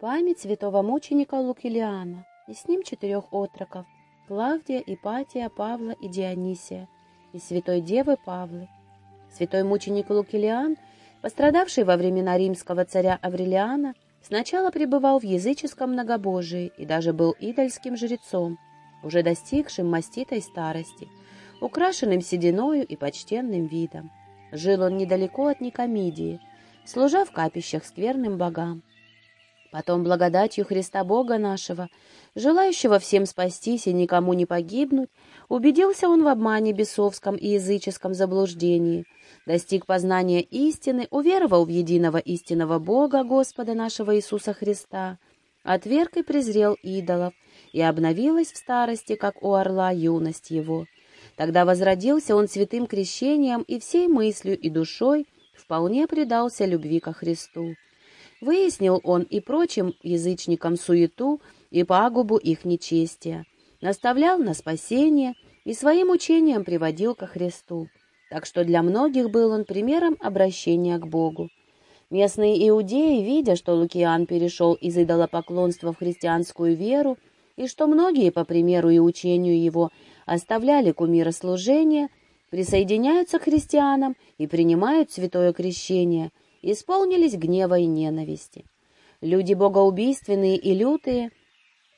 Память святого мученика Лукилиана, и с ним четырех отроков – Клавдия, Ипатия, Павла и Дионисия, и святой девы Павлы. Святой мученик Лукилиан, пострадавший во времена римского царя Аврелиана, сначала пребывал в языческом многобожии и даже был идольским жрецом, уже достигшим маститой старости, украшенным сединою и почтенным видом. Жил он недалеко от Никомидии, служа в капищах скверным богам. Потом благодатью Христа Бога нашего, желающего всем спастись и никому не погибнуть, убедился он в обмане бесовском и языческом заблуждении, достиг познания истины, уверовал в единого истинного Бога, Господа нашего Иисуса Христа, отверг и презрел идолов, и обновилась в старости, как у орла, юность его. Тогда возродился он святым крещением и всей мыслью и душой вполне предался любви ко Христу. Выяснил он и прочим язычникам суету и пагубу их нечестия, наставлял на спасение и своим учением приводил ко Христу, так что для многих был он примером обращения к Богу. Местные иудеи, видя, что Лукиан перешел из идолопоклонства в христианскую веру, и что многие, по примеру и учению его, оставляли кумирослужение, присоединяются к христианам и принимают святое крещение, исполнились гнева и ненависти. Люди богоубийственные и лютые,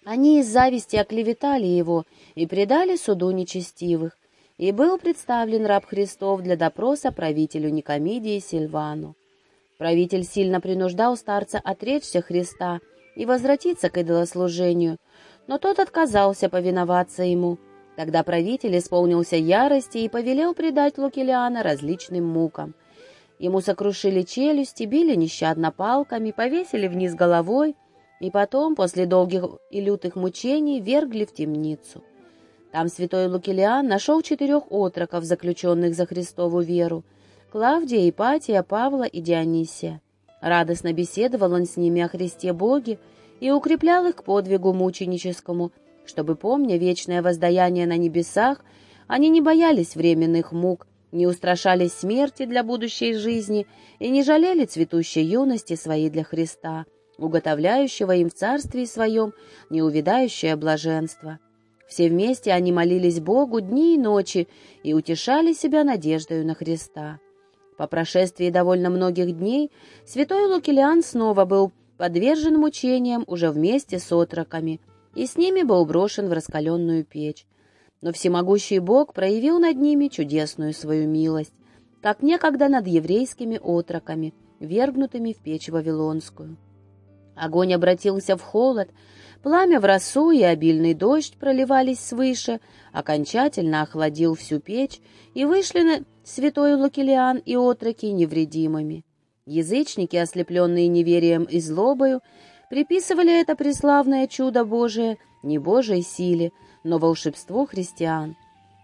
они из зависти оклеветали его и предали суду нечестивых, и был представлен раб Христов для допроса правителю Никомидии Сильвану. Правитель сильно принуждал старца отречься Христа и возвратиться к идолослужению, но тот отказался повиноваться ему. Тогда правитель исполнился ярости и повелел предать Лукилиана различным мукам. Ему сокрушили челюсти, били нещадно палками, повесили вниз головой и потом, после долгих и лютых мучений, вергли в темницу. Там святой Лукилиан нашел четырех отроков, заключенных за Христову веру, Клавдия, Ипатия, Павла и Дионисия. Радостно беседовал он с ними о Христе Боге и укреплял их к подвигу мученическому, чтобы, помня вечное воздаяние на небесах, они не боялись временных мук, не устрашались смерти для будущей жизни и не жалели цветущей юности своей для Христа, уготовляющего им в царстве своем неувидающее блаженство. Все вместе они молились Богу дни и ночи и утешали себя надеждою на Христа. По прошествии довольно многих дней святой Лукилиан снова был подвержен мучениям уже вместе с отроками, и с ними был брошен в раскаленную печь но всемогущий Бог проявил над ними чудесную свою милость, как некогда над еврейскими отроками, вергнутыми в печь Вавилонскую. Огонь обратился в холод, пламя в росу и обильный дождь проливались свыше, окончательно охладил всю печь, и вышли на святой Лукилиан и отроки невредимыми. Язычники, ослепленные неверием и злобою, приписывали это преславное чудо Божие не Божьей силе, но волшебству христиан.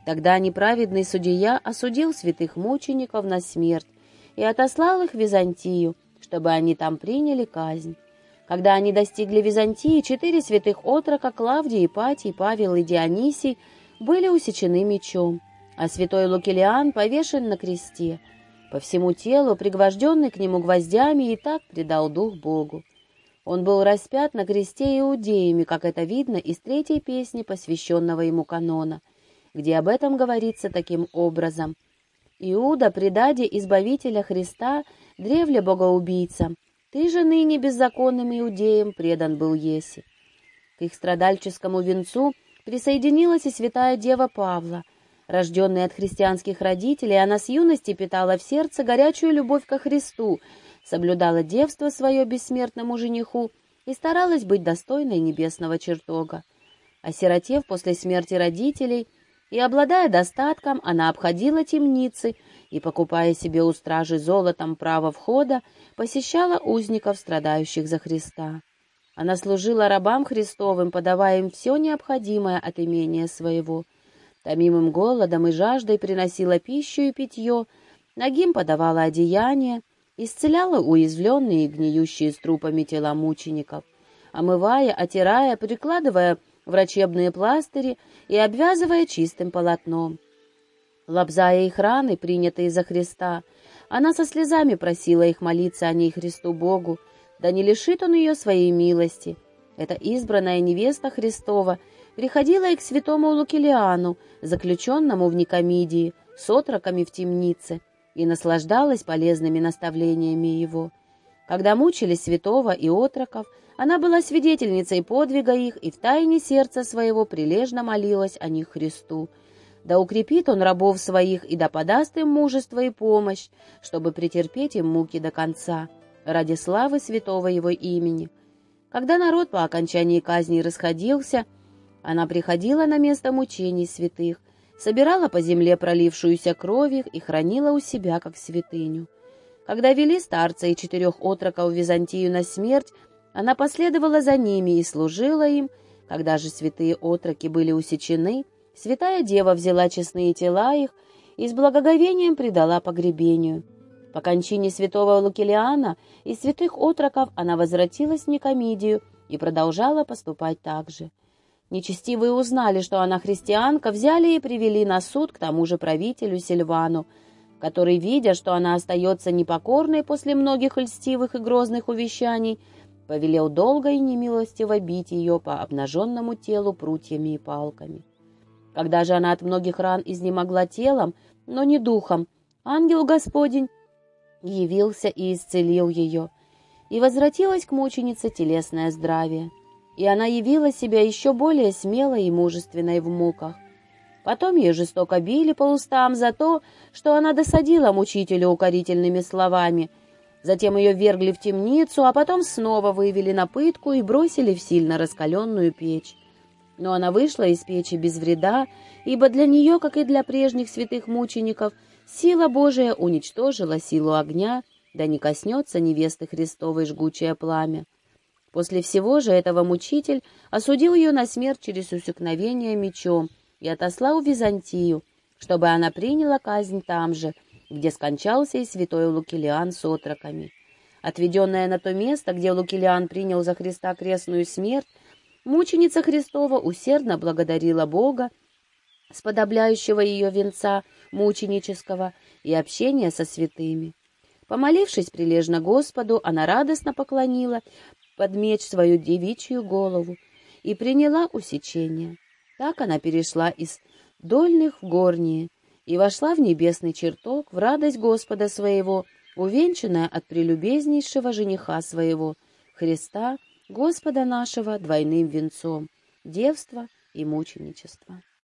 Тогда неправедный судья осудил святых мучеников на смерть и отослал их в Византию, чтобы они там приняли казнь. Когда они достигли Византии, четыре святых отрока Клавдий, Ипатий, Павел и Дионисий были усечены мечом, а святой Лукилиан повешен на кресте. По всему телу, пригвожденный к нему гвоздями, и так предал дух Богу. Он был распят на кресте иудеями, как это видно из третьей песни, посвященного ему канона, где об этом говорится таким образом. «Иуда, предаде Избавителя Христа, древле богоубийцам, ты же ныне беззаконным иудеям предан был еси». К их страдальческому венцу присоединилась и святая дева Павла. Рожденная от христианских родителей, она с юности питала в сердце горячую любовь ко Христу, соблюдала девство свое бессмертному жениху и старалась быть достойной небесного чертога. Осиротев после смерти родителей и обладая достатком, она обходила темницы и, покупая себе у стражи золотом право входа, посещала узников, страдающих за Христа. Она служила рабам Христовым, подавая им все необходимое от имения своего. Томимым голодом и жаждой приносила пищу и питье, ногим подавала одеяние, исцеляла уязвленные и гниющие с трупами тела мучеников, омывая, отирая, прикладывая врачебные пластыри и обвязывая чистым полотном. Лобзая их раны, принятые за Христа, она со слезами просила их молиться о ней Христу Богу, да не лишит он ее своей милости. Эта избранная невеста Христова приходила и к святому Лукилиану, заключенному в Никомидии, с отроками в темнице, и наслаждалась полезными наставлениями его. Когда мучили святого и отроков, она была свидетельницей подвига их и в тайне сердца своего прилежно молилась о них Христу. Да укрепит он рабов своих и да подаст им мужество и помощь, чтобы претерпеть им муки до конца, ради славы святого его имени. Когда народ по окончании казни расходился, она приходила на место мучений святых, собирала по земле пролившуюся кровь и хранила у себя как святыню. Когда вели старца и четырех отроков в Византию на смерть, она последовала за ними и служила им. Когда же святые отроки были усечены, святая дева взяла честные тела их и с благоговением предала погребению. По кончине святого Лукилиана и святых отроков она возвратилась в Никомидию и продолжала поступать так же. Нечестивые узнали, что она христианка, взяли и привели на суд к тому же правителю Сильвану, который, видя, что она остается непокорной после многих льстивых и грозных увещаний, повелел долго и немилостиво бить ее по обнаженному телу прутьями и палками. Когда же она от многих ран изнемогла телом, но не духом, ангел Господень явился и исцелил ее, и возвратилась к мученице телесное здравие, и она явила себя еще более смелой и мужественной в муках. Потом ее жестоко били по устам за то, что она досадила мучителю укорительными словами. Затем ее вергли в темницу, а потом снова вывели на пытку и бросили в сильно раскаленную печь. Но она вышла из печи без вреда, ибо для нее, как и для прежних святых мучеников, сила Божия уничтожила силу огня, да не коснется невесты Христовой жгучее пламя. После всего же этого мучитель осудил ее на смерть через усекновение мечом, и отослал в Византию, чтобы она приняла казнь там же, где скончался и святой Лукилиан с отроками. Отведенная на то место, где Лукилиан принял за Христа крестную смерть, мученица Христова усердно благодарила Бога, сподобляющего ее венца мученического и общения со святыми. Помолившись прилежно Господу, она радостно поклонила под меч свою девичью голову и приняла усечение. Так она перешла из дольных в горние и вошла в небесный чертог в радость Господа своего, увенчанная от прелюбезнейшего жениха своего, Христа, Господа нашего, двойным венцом, девства и мученичества.